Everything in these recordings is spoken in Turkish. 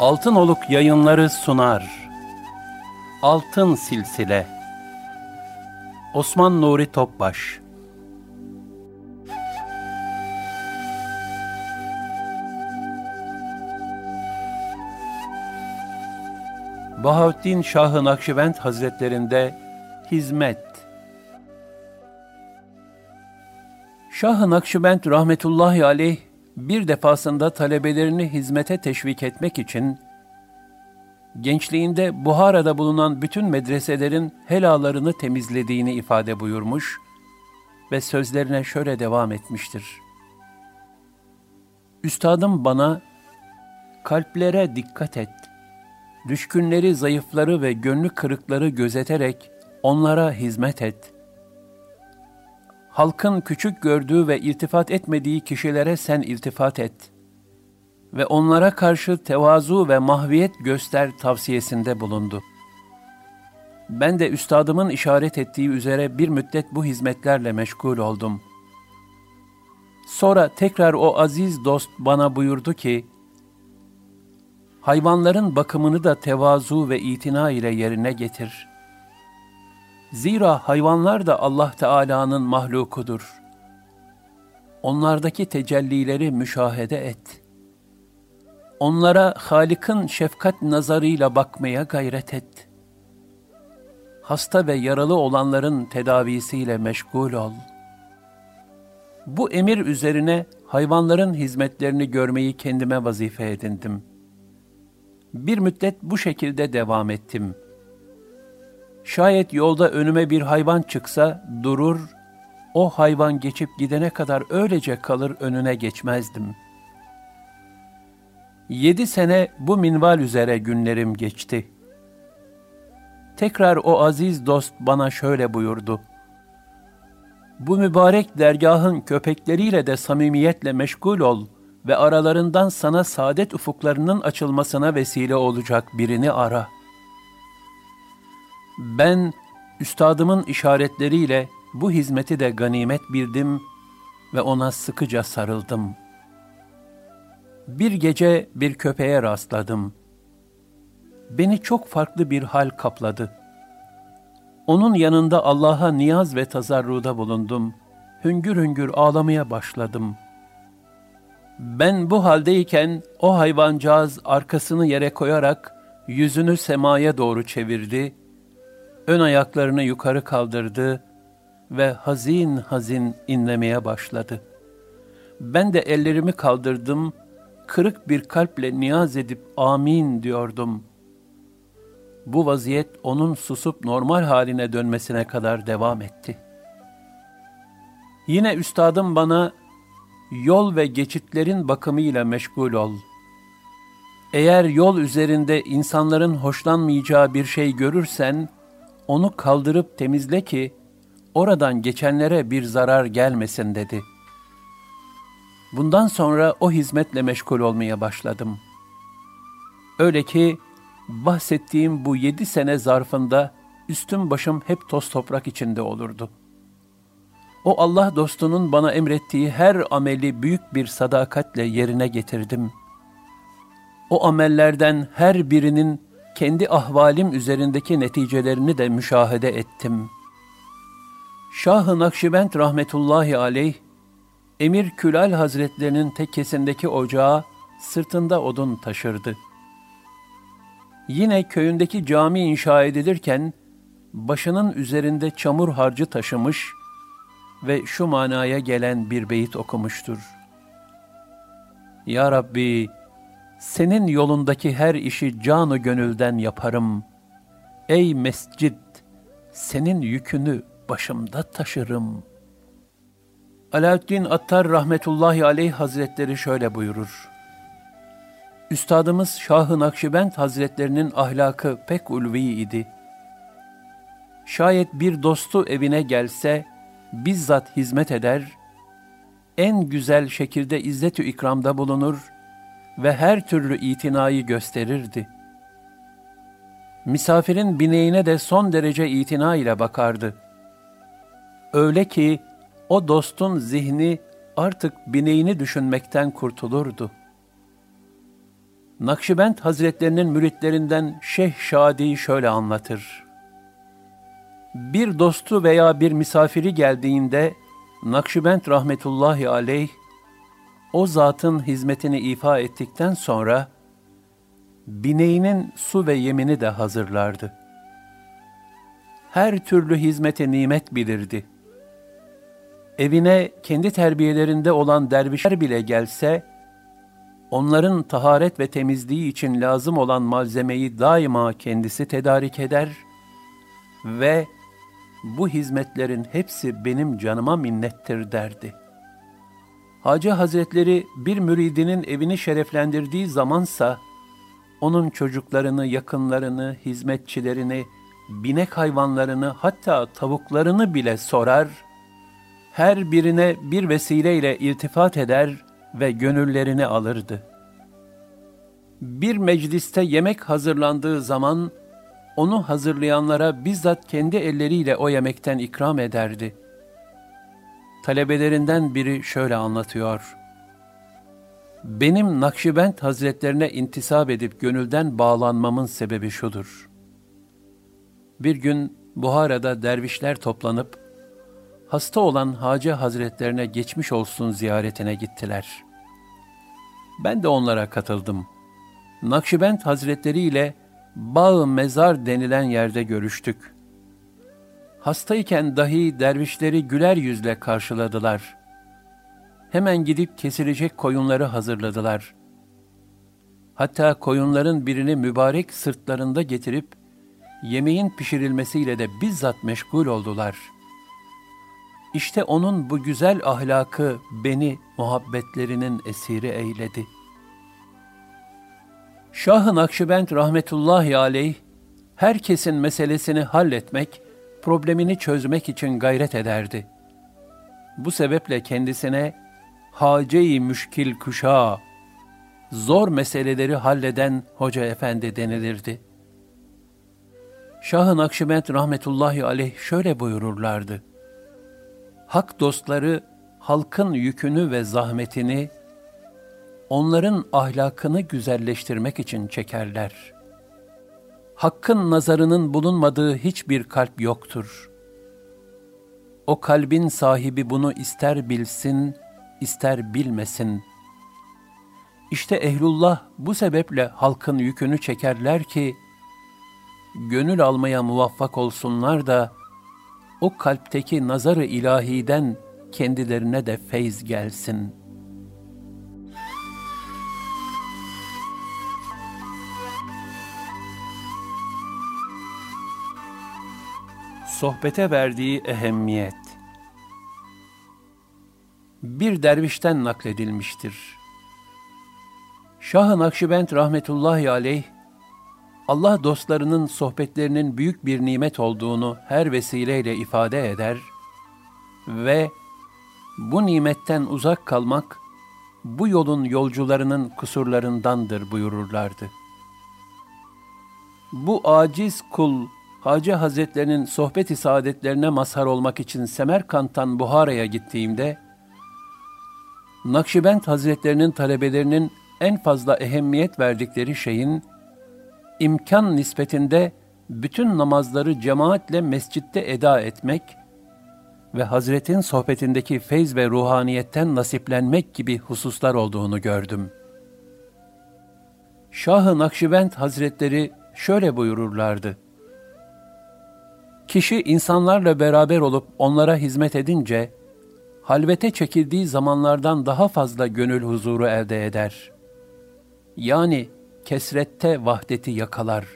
Altınoluk yayınları sunar. Altın Silsile. Osman Nuri Topbaş. Bahattin Şah-ı Nakşibend Hazretlerinde Hizmet. Şah-ı Nakşibend rahmetullahi aleyh bir defasında talebelerini hizmete teşvik etmek için gençliğinde Buhara'da bulunan bütün medreselerin helalarını temizlediğini ifade buyurmuş ve sözlerine şöyle devam etmiştir. Üstadım bana kalplere dikkat et. Düşkünleri, zayıfları ve gönlü kırıkları gözeterek onlara hizmet et. Halkın küçük gördüğü ve iltifat etmediği kişilere sen iltifat et. Ve onlara karşı tevazu ve mahviyet göster tavsiyesinde bulundu. Ben de üstadımın işaret ettiği üzere bir müddet bu hizmetlerle meşgul oldum. Sonra tekrar o aziz dost bana buyurdu ki, hayvanların bakımını da tevazu ve itina ile yerine getir. Zira hayvanlar da Allah Teala'nın mahlukudur. Onlardaki tecellileri müşahede et. Onlara Halik'in şefkat nazarıyla bakmaya gayret et. Hasta ve yaralı olanların tedavisiyle meşgul ol. Bu emir üzerine hayvanların hizmetlerini görmeyi kendime vazife edindim.'' Bir müddet bu şekilde devam ettim. Şayet yolda önüme bir hayvan çıksa durur, o hayvan geçip gidene kadar öylece kalır önüne geçmezdim. Yedi sene bu minval üzere günlerim geçti. Tekrar o aziz dost bana şöyle buyurdu. Bu mübarek dergahın köpekleriyle de samimiyetle meşgul ol.'' ve aralarından sana saadet ufuklarının açılmasına vesile olacak birini ara. Ben, üstadımın işaretleriyle bu hizmeti de ganimet bildim ve ona sıkıca sarıldım. Bir gece bir köpeğe rastladım. Beni çok farklı bir hal kapladı. Onun yanında Allah'a niyaz ve tazarruda bulundum. Hüngür hüngür ağlamaya başladım.'' Ben bu haldeyken o hayvancağız arkasını yere koyarak yüzünü semaya doğru çevirdi, ön ayaklarını yukarı kaldırdı ve hazin hazin inlemeye başladı. Ben de ellerimi kaldırdım, kırık bir kalple niyaz edip amin diyordum. Bu vaziyet onun susup normal haline dönmesine kadar devam etti. Yine üstadım bana yol ve geçitlerin bakımıyla meşgul ol. Eğer yol üzerinde insanların hoşlanmayacağı bir şey görürsen, onu kaldırıp temizle ki, oradan geçenlere bir zarar gelmesin dedi. Bundan sonra o hizmetle meşgul olmaya başladım. Öyle ki, bahsettiğim bu yedi sene zarfında üstüm başım hep toz toprak içinde olurdu.'' O Allah dostunun bana emrettiği her ameli büyük bir sadakatle yerine getirdim. O amellerden her birinin kendi ahvalim üzerindeki neticelerini de müşahede ettim. Şah-ı Nakşibend rahmetullahi aleyh, Emir Külal Hazretlerinin tekkesindeki ocağa sırtında odun taşırdı. Yine köyündeki cami inşa edilirken, başının üzerinde çamur harcı taşımış, ve şu manaya gelen bir beyit okumuştur. Ya Rabbi, senin yolundaki her işi canı gönülden yaparım. Ey mescid, senin yükünü başımda taşırım. Alaaddin Attar rahmetullahi aleyh hazretleri şöyle buyurur. Üstadımız Şah-ı Nakşibend hazretlerinin ahlakı pek ulvi idi. Şayet bir dostu evine gelse, bizzat hizmet eder, en güzel şekilde izzet-ü ikramda bulunur ve her türlü itinayı gösterirdi. Misafirin bineğine de son derece itina ile bakardı. Öyle ki o dostun zihni artık bineğini düşünmekten kurtulurdu. Nakşibend Hazretlerinin müritlerinden Şeyh Şadi şöyle anlatır. Bir dostu veya bir misafiri geldiğinde Nakşibend rahmetullahi aleyh o zatın hizmetini ifa ettikten sonra bineğinin su ve yemini de hazırlardı. Her türlü hizmete nimet bilirdi. Evine kendi terbiyelerinde olan dervişler bile gelse, onların taharet ve temizliği için lazım olan malzemeyi daima kendisi tedarik eder ve bu hizmetlerin hepsi benim canıma minnettir derdi. Hacı Hazretleri bir müridinin evini şereflendirdiği zamansa, onun çocuklarını, yakınlarını, hizmetçilerini, binek hayvanlarını hatta tavuklarını bile sorar, her birine bir vesileyle iltifat eder ve gönüllerini alırdı. Bir mecliste yemek hazırlandığı zaman, onu hazırlayanlara bizzat kendi elleriyle o yemekten ikram ederdi. Talebelerinden biri şöyle anlatıyor. Benim Nakşibend Hazretlerine intisap edip gönülden bağlanmamın sebebi şudur. Bir gün Buhara'da dervişler toplanıp, hasta olan Hacı Hazretlerine geçmiş olsun ziyaretine gittiler. Ben de onlara katıldım. Nakşibend Hazretleri ile Bağ Mezar denilen yerde görüştük. Hastayken dahi dervişleri güler yüzle karşıladılar. Hemen gidip kesilecek koyunları hazırladılar. Hatta koyunların birini mübarek sırtlarında getirip yemeğin pişirilmesiyle de bizzat meşgul oldular. İşte onun bu güzel ahlakı beni muhabbetlerinin esiri eyledi. Şah-ı Nakşibend rahmetullahi aleyh, herkesin meselesini halletmek, problemini çözmek için gayret ederdi. Bu sebeple kendisine hace-i müşkil kuşa, zor meseleleri halleden hoca efendi denilirdi. Şah-ı Nakşibend rahmetullahi aleyh şöyle buyururlardı. Hak dostları halkın yükünü ve zahmetini, onların ahlakını güzelleştirmek için çekerler. Hakkın nazarının bulunmadığı hiçbir kalp yoktur. O kalbin sahibi bunu ister bilsin, ister bilmesin. İşte ehlullah bu sebeple halkın yükünü çekerler ki, gönül almaya muvaffak olsunlar da, o kalpteki nazarı ilahiden kendilerine de feyz gelsin. Sohbete verdiği ehemmiyet Bir dervişten nakledilmiştir. Şah-ı Nakşibend rahmetullahi aleyh, Allah dostlarının sohbetlerinin büyük bir nimet olduğunu her vesileyle ifade eder ve bu nimetten uzak kalmak, bu yolun yolcularının kusurlarındandır buyururlardı. Bu aciz kul, Hacı Hazretlerinin sohbet-i saadetlerine mazhar olmak için Semerkant'tan Buhara'ya gittiğimde, Nakşibend Hazretlerinin talebelerinin en fazla ehemmiyet verdikleri şeyin, imkan nispetinde bütün namazları cemaatle mescitte eda etmek ve Hazretin sohbetindeki feyz ve ruhaniyetten nasiplenmek gibi hususlar olduğunu gördüm. Şah-ı Nakşibend Hazretleri şöyle buyururlardı. Kişi insanlarla beraber olup onlara hizmet edince, halvete çekildiği zamanlardan daha fazla gönül huzuru elde eder. Yani kesrette vahdeti yakalar.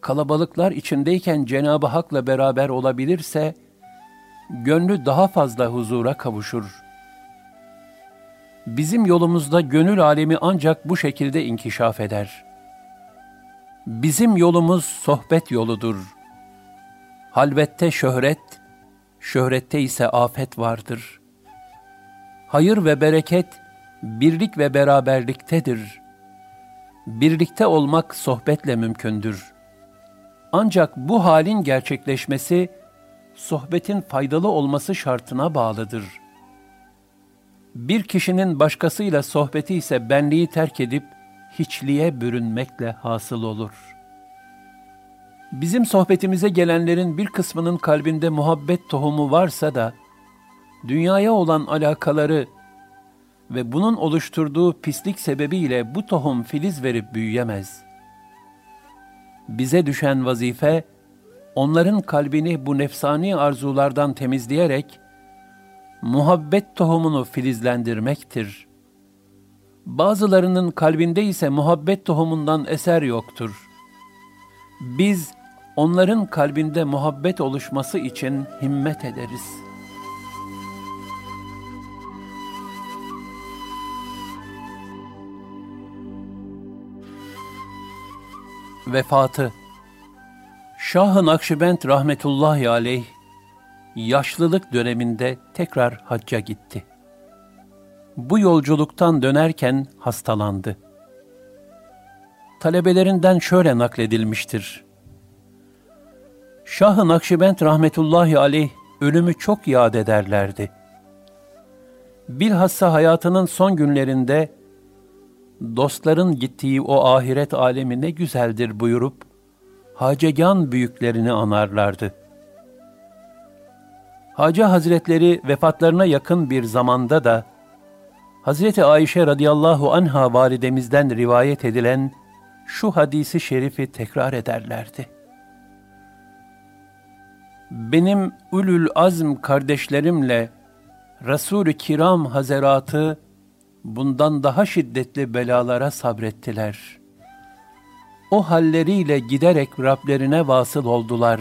Kalabalıklar içindeyken Cenab-ı Hak'la beraber olabilirse, gönlü daha fazla huzura kavuşur. Bizim yolumuzda gönül alemi ancak bu şekilde inkişaf eder. Bizim yolumuz sohbet yoludur. Halvette şöhret, şöhrette ise afet vardır. Hayır ve bereket, birlik ve beraberliktedir.'' birlikte olmak sohbetle mümkündür. Ancak bu halin gerçekleşmesi, sohbetin faydalı olması şartına bağlıdır. Bir kişinin başkasıyla sohbeti ise benliği terk edip, hiçliğe bürünmekle hasıl olur. Bizim sohbetimize gelenlerin bir kısmının kalbinde muhabbet tohumu varsa da, dünyaya olan alakaları ve bunun oluşturduğu pislik sebebiyle bu tohum filiz verip büyüyemez. Bize düşen vazife, onların kalbini bu nefsani arzulardan temizleyerek, muhabbet tohumunu filizlendirmektir. Bazılarının kalbinde ise muhabbet tohumundan eser yoktur. Biz onların kalbinde muhabbet oluşması için himmet ederiz. Vefatı Şah-ı Nakşibend rahmetullahi aleyh yaşlılık döneminde tekrar hacca gitti. Bu yolculuktan dönerken hastalandı. Talebelerinden şöyle nakledilmiştir. Şah-ı Nakşibend rahmetullahi aleyh ölümü çok yad ederlerdi. Bilhassa hayatının son günlerinde dostların gittiği o ahiret alemi ne güzeldir buyurup hacegan büyüklerini anarlardı. Hacı Hazretleri vefatlarına yakın bir zamanda da Hazreti Ayşe radıyallahu anha validemizden rivayet edilen şu hadisi şerifi tekrar ederlerdi. Benim ulul azm kardeşlerimle Resul-i Kiram Hazeratı bundan daha şiddetli belalara sabrettiler. O halleriyle giderek Rablerine vasıl oldular.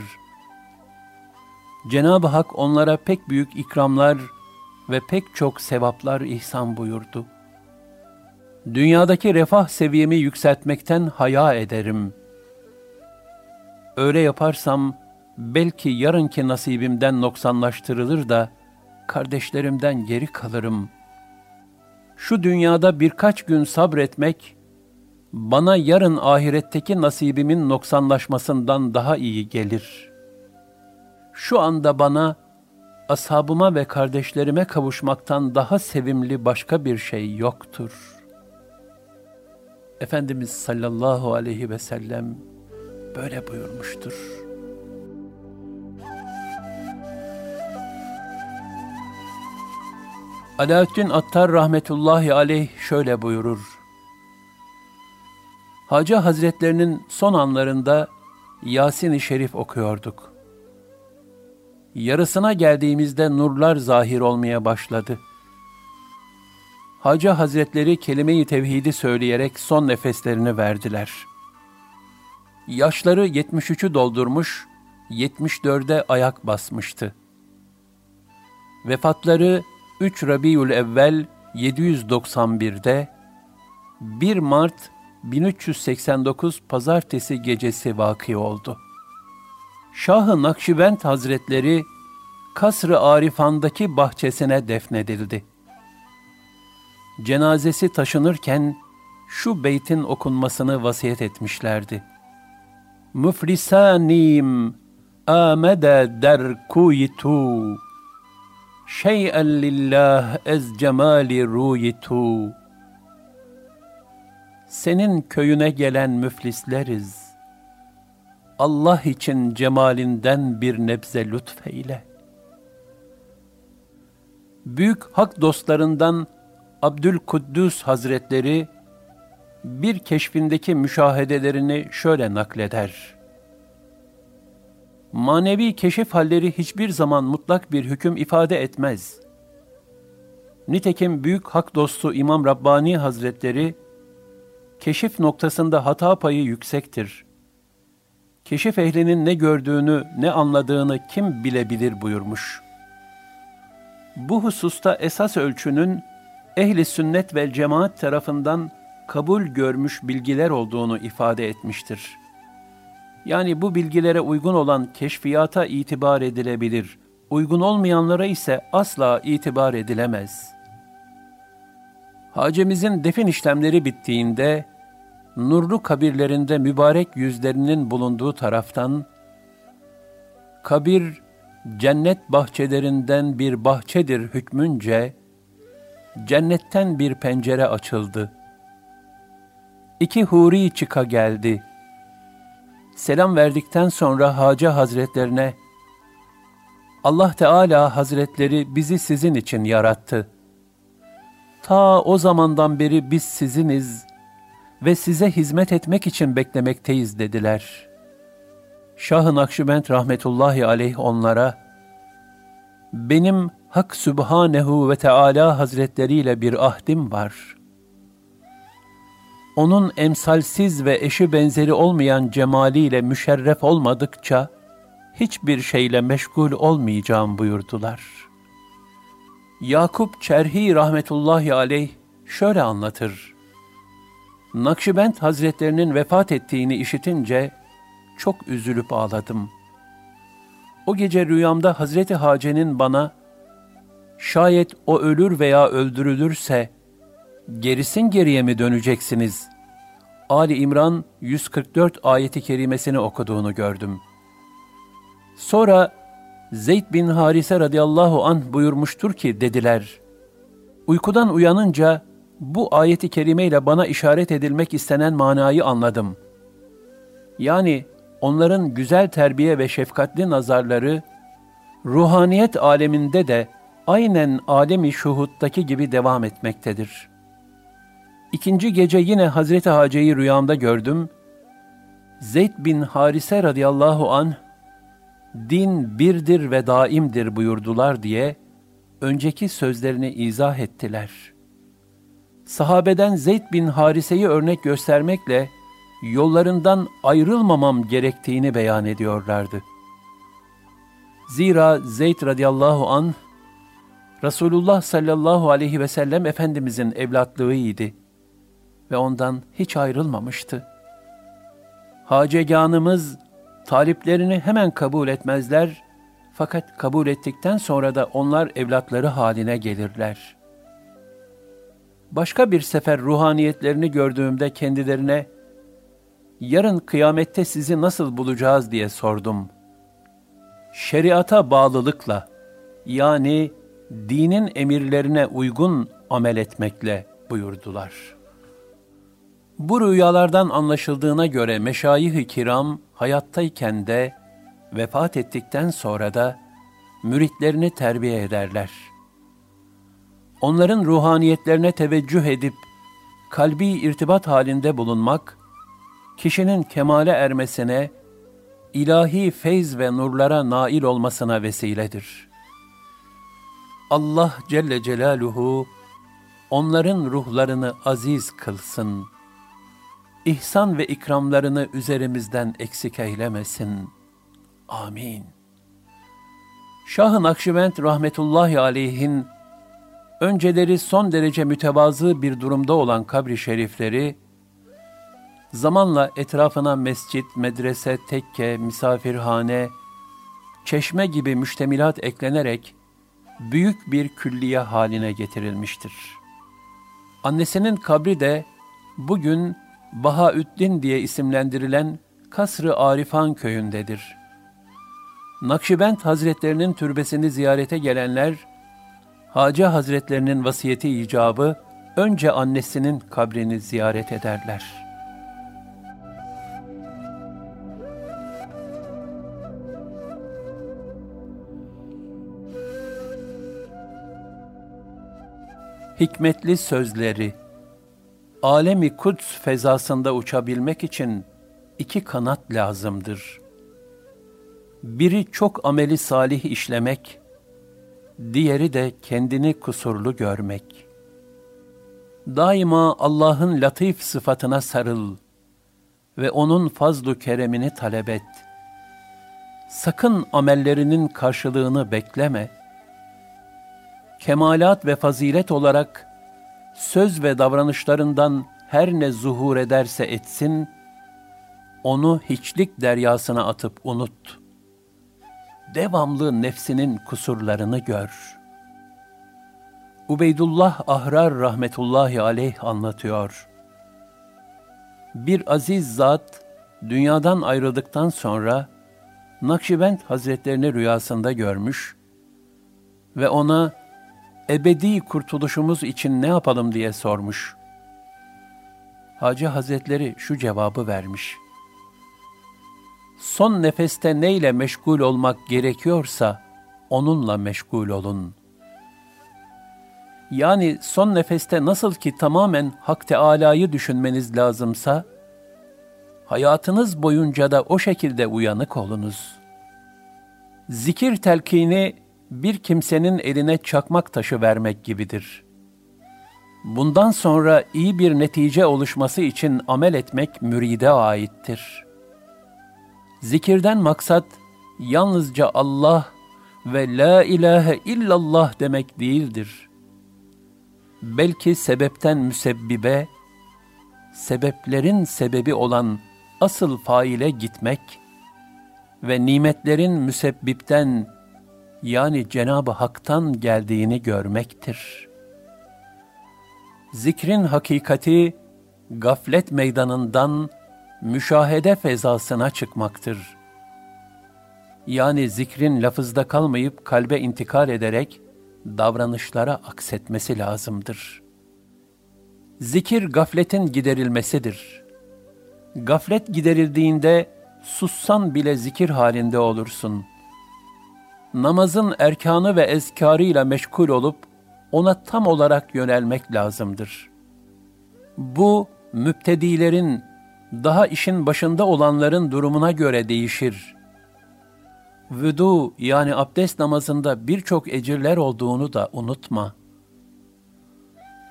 Cenab-ı Hak onlara pek büyük ikramlar ve pek çok sevaplar ihsan buyurdu. Dünyadaki refah seviyemi yükseltmekten haya ederim. Öyle yaparsam belki yarınki nasibimden noksanlaştırılır da kardeşlerimden geri kalırım. Şu dünyada birkaç gün sabretmek bana yarın ahiretteki nasibimin noksanlaşmasından daha iyi gelir. Şu anda bana ashabıma ve kardeşlerime kavuşmaktan daha sevimli başka bir şey yoktur. Efendimiz sallallahu aleyhi ve sellem böyle buyurmuştur. Alaaddin Attar rahmetullahi aleyh şöyle buyurur. Hacı Hazretlerinin son anlarında Yasin-i Şerif okuyorduk. Yarısına geldiğimizde nurlar zahir olmaya başladı. Hacı Hazretleri kelime-i tevhidi söyleyerek son nefeslerini verdiler. Yaşları 73'ü doldurmuş, 74'e ayak basmıştı. Vefatları 3 Rabiül Evvel 791'de 1 Mart 1389 pazartesi gecesi vakı oldu. Şah-ı Nakşibend Hazretleri Kasr-ı Arifan'daki bahçesine defnedildi. Cenazesi taşınırken şu beytin okunmasını vasiyet etmişlerdi. Müflisanim amede der kuyitu şey'en lillah ez cemali ruyitu senin köyüne gelen müflisleriz. Allah için cemalinden bir nebze lütfeyle. Büyük hak dostlarından Abdülkuddüs Hazretleri bir keşfindeki müşahedelerini şöyle nakleder. Manevi keşif halleri hiçbir zaman mutlak bir hüküm ifade etmez. Nitekim büyük hak dostu İmam Rabbani Hazretleri keşif noktasında hata payı yüksektir. Keşif ehlinin ne gördüğünü, ne anladığını kim bilebilir buyurmuş. Bu hususta esas ölçünün ehli sünnet ve cemaat tarafından kabul görmüş bilgiler olduğunu ifade etmiştir. Yani bu bilgilere uygun olan keşfiyata itibar edilebilir, uygun olmayanlara ise asla itibar edilemez. Hacemizin defin işlemleri bittiğinde nurlu kabirlerinde mübarek yüzlerinin bulunduğu taraftan, kabir cennet bahçelerinden bir bahçedir hükmünce, cennetten bir pencere açıldı. İki huri çıka geldi. Selam verdikten sonra Hacı Hazretlerine, Allah Teala Hazretleri bizi sizin için yarattı. Ta o zamandan beri biz siziniz ve size hizmet etmek için beklemekteyiz dediler. Şah-ı Nakşibend rahmetullahi aleyh onlara, benim Hak Sübhanehu ve Teala Hazretleri ile bir ahdim var. Onun emsalsiz ve eşi benzeri olmayan cemaliyle müşerref olmadıkça, hiçbir şeyle meşgul olmayacağım buyurdular. Yakup Çerhi rahmetullahi aleyh şöyle anlatır. Nakşibend Hazretlerinin vefat ettiğini işitince çok üzülüp ağladım. O gece rüyamda Hazreti Hace'nin bana şayet o ölür veya öldürülürse gerisin geriye mi döneceksiniz? Ali İmran 144 ayeti kerimesini okuduğunu gördüm. Sonra Zeyd bin Harise radıyallahu anh buyurmuştur ki dediler. Uykudan uyanınca bu ayeti kerimeyle bana işaret edilmek istenen manayı anladım. Yani onların güzel terbiye ve şefkatli nazarları ruhaniyet aleminde de aynen alemi şuhuttaki gibi devam etmektedir. İkinci gece yine Hazreti Hace'yi rüyamda gördüm. Zeyd bin Harise radıyallahu anh, din birdir ve daimdir buyurdular diye önceki sözlerini izah ettiler. Sahabeden Zeyd bin Harise'yi örnek göstermekle yollarından ayrılmamam gerektiğini beyan ediyorlardı. Zira Zeyd radıyallahu an Resulullah sallallahu aleyhi ve sellem Efendimizin evlatlığıydı ve ondan hiç ayrılmamıştı. Haceganımız taliplerini hemen kabul etmezler fakat kabul ettikten sonra da onlar evlatları haline gelirler. Başka bir sefer ruhaniyetlerini gördüğümde kendilerine yarın kıyamette sizi nasıl bulacağız diye sordum. Şeriata bağlılıkla yani dinin emirlerine uygun amel etmekle buyurdular. Bu rüyalardan anlaşıldığına göre meşayih-i kiram hayattayken de vefat ettikten sonra da müritlerini terbiye ederler. Onların ruhaniyetlerine teveccüh edip kalbi irtibat halinde bulunmak, kişinin kemale ermesine, ilahi feyz ve nurlara nail olmasına vesiledir. Allah Celle Celaluhu, onların ruhlarını aziz kılsın. İhsan ve ikramlarını üzerimizden eksik eylemesin. Amin. Şah-ı Nakşibend rahmetullahi aleyhin, önceleri son derece mütevazı bir durumda olan kabri şerifleri, zamanla etrafına mescit, medrese, tekke, misafirhane, çeşme gibi müştemilat eklenerek büyük bir külliye haline getirilmiştir. Annesinin kabri de bugün Bahaüddin diye isimlendirilen Kasr-ı Arifan köyündedir. Nakşibend Hazretlerinin türbesini ziyarete gelenler, Hacı Hazretlerinin vasiyeti icabı önce annesinin kabrini ziyaret ederler.'' hikmetli sözleri, alemi kuds fezasında uçabilmek için iki kanat lazımdır. Biri çok ameli salih işlemek, diğeri de kendini kusurlu görmek. Daima Allah'ın latif sıfatına sarıl ve O'nun fazlu keremini talep et. Sakın amellerinin karşılığını bekleme.'' kemalat ve fazilet olarak söz ve davranışlarından her ne zuhur ederse etsin, onu hiçlik deryasına atıp unut. Devamlı nefsinin kusurlarını gör. Ubeydullah Ahrar rahmetullahi aleyh anlatıyor. Bir aziz zat, dünyadan ayrıldıktan sonra, Nakşibend Hazretlerini rüyasında görmüş ve ona ebedi kurtuluşumuz için ne yapalım diye sormuş. Hacı Hazretleri şu cevabı vermiş. Son nefeste neyle meşgul olmak gerekiyorsa onunla meşgul olun. Yani son nefeste nasıl ki tamamen Hak Teâlâ'yı düşünmeniz lazımsa, hayatınız boyunca da o şekilde uyanık olunuz. Zikir telkini bir kimsenin eline çakmak taşı vermek gibidir. Bundan sonra iyi bir netice oluşması için amel etmek müride aittir. Zikirden maksat yalnızca Allah ve la ilahe illallah demek değildir. Belki sebepten müsebbibe, sebeplerin sebebi olan asıl faile gitmek ve nimetlerin müsebbipten yani Cenab-ı Hak'tan geldiğini görmektir. Zikrin hakikati gaflet meydanından müşahede fezasına çıkmaktır. Yani zikrin lafızda kalmayıp kalbe intikal ederek davranışlara aksetmesi lazımdır. Zikir gafletin giderilmesidir. Gaflet giderildiğinde sussan bile zikir halinde olursun. Namazın erkanı ve ezkarıyla meşgul olup ona tam olarak yönelmek lazımdır. Bu müptedilerin, daha işin başında olanların durumuna göre değişir. Vüdu yani abdest namazında birçok ecirler olduğunu da unutma.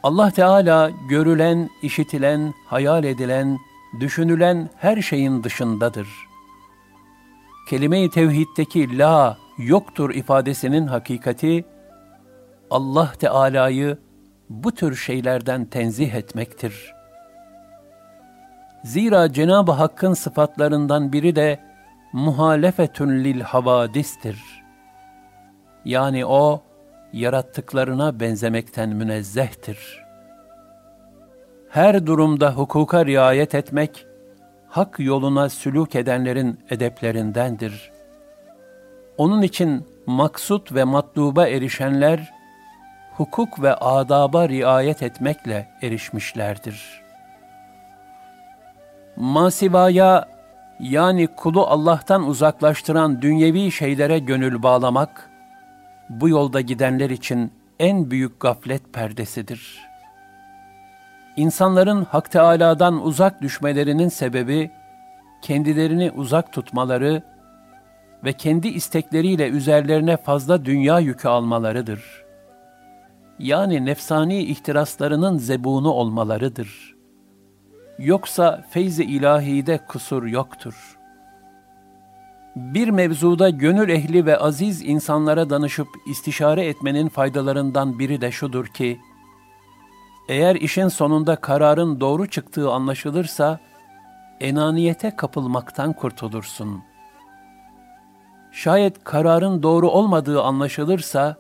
Allah Teala görülen, işitilen, hayal edilen, düşünülen her şeyin dışındadır. Kelime-i tevhiddeki la yoktur ifadesinin hakikati Allah Teala'yı bu tür şeylerden tenzih etmektir. Zira Cenab-ı Hakk'ın sıfatlarından biri de muhalefetün lil havadistir. Yani o, yarattıklarına benzemekten münezzehtir. Her durumda hukuka riayet etmek, hak yoluna sülük edenlerin edeplerindendir. Onun için maksut ve matluba erişenler, hukuk ve adaba riayet etmekle erişmişlerdir. Masivaya yani kulu Allah'tan uzaklaştıran dünyevi şeylere gönül bağlamak, bu yolda gidenler için en büyük gaflet perdesidir. İnsanların Hak Teâlâ'dan uzak düşmelerinin sebebi, kendilerini uzak tutmaları ve kendi istekleriyle üzerlerine fazla dünya yükü almalarıdır. Yani nefsani ihtiraslarının zebunu olmalarıdır. Yoksa feyz-i ilahide kusur yoktur. Bir mevzuda gönül ehli ve aziz insanlara danışıp istişare etmenin faydalarından biri de şudur ki, eğer işin sonunda kararın doğru çıktığı anlaşılırsa, enaniyete kapılmaktan kurtulursun. Şayet kararın doğru olmadığı anlaşılırsa,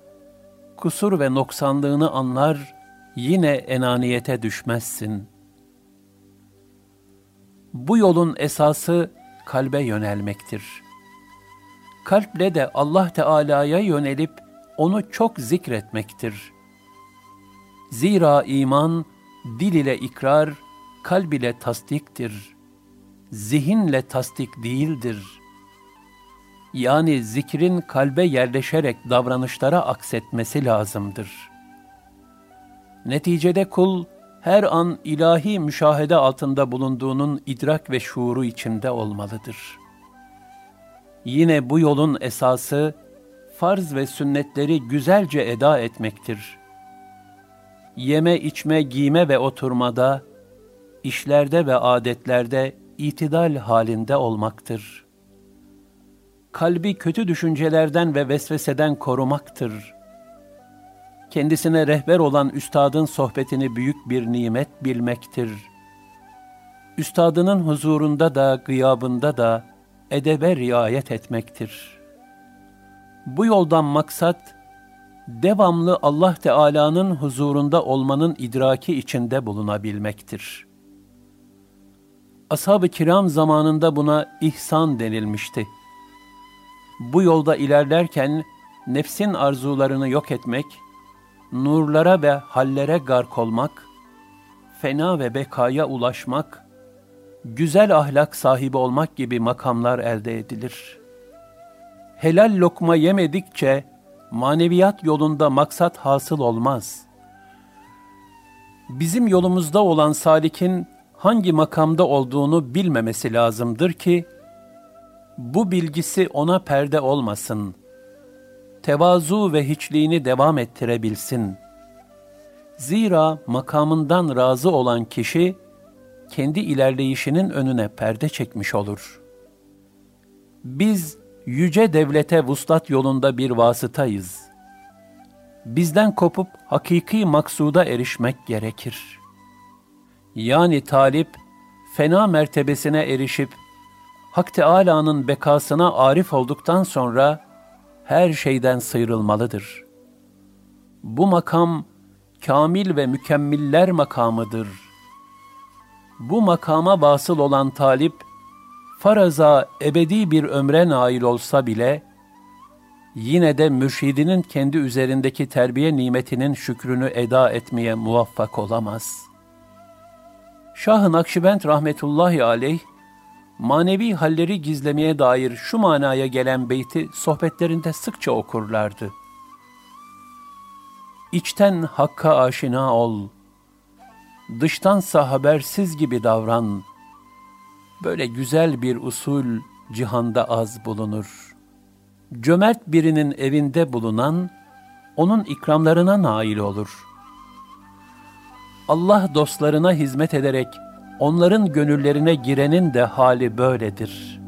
kusur ve noksanlığını anlar, yine enaniyete düşmezsin. Bu yolun esası kalbe yönelmektir. Kalple de Allah Teala'ya yönelip onu çok zikretmektir. Zira iman dil ile ikrar, kalb ile tasdiktir. Zihinle tasdik değildir.'' Yani zikrin kalbe yerleşerek davranışlara aksetmesi lazımdır. Neticede kul her an ilahi müşahede altında bulunduğunun idrak ve şuuru içinde olmalıdır. Yine bu yolun esası farz ve sünnetleri güzelce eda etmektir. Yeme, içme, giyme ve oturmada, işlerde ve adetlerde itidal halinde olmaktır.'' Kalbi kötü düşüncelerden ve vesveseden korumaktır. Kendisine rehber olan üstadın sohbetini büyük bir nimet bilmektir. Üstadının huzurunda da gıyabında da edebe riayet etmektir. Bu yoldan maksat, devamlı Allah Teala'nın huzurunda olmanın idraki içinde bulunabilmektir. Ashab-ı kiram zamanında buna ihsan denilmişti bu yolda ilerlerken nefsin arzularını yok etmek, nurlara ve hallere gark olmak, fena ve bekaya ulaşmak, güzel ahlak sahibi olmak gibi makamlar elde edilir. Helal lokma yemedikçe maneviyat yolunda maksat hasıl olmaz. Bizim yolumuzda olan salikin hangi makamda olduğunu bilmemesi lazımdır ki, bu bilgisi ona perde olmasın. Tevazu ve hiçliğini devam ettirebilsin. Zira makamından razı olan kişi, kendi ilerleyişinin önüne perde çekmiş olur. Biz yüce devlete vuslat yolunda bir vasıtayız. Bizden kopup hakiki maksuda erişmek gerekir. Yani talip, fena mertebesine erişip, Hak Teâlâ'nın bekasına arif olduktan sonra, her şeyden sıyrılmalıdır. Bu makam, kamil ve mükemmiller makamıdır.'' bu makama vasıl olan talip, faraza ebedi bir ömre nail olsa bile, yine de mürşidinin kendi üzerindeki terbiye nimetinin şükrünü eda etmeye muvaffak olamaz. Şah-ı Nakşibend rahmetullahi aleyh, manevi halleri gizlemeye dair şu manaya gelen beyti sohbetlerinde sıkça okurlardı. İçten hakka aşina ol.'' dıştansa habersiz gibi davran. Böyle güzel bir usul cihanda az bulunur. Cömert birinin evinde bulunan, onun ikramlarına nail olur. Allah dostlarına hizmet ederek onların gönüllerine girenin de hali böyledir.''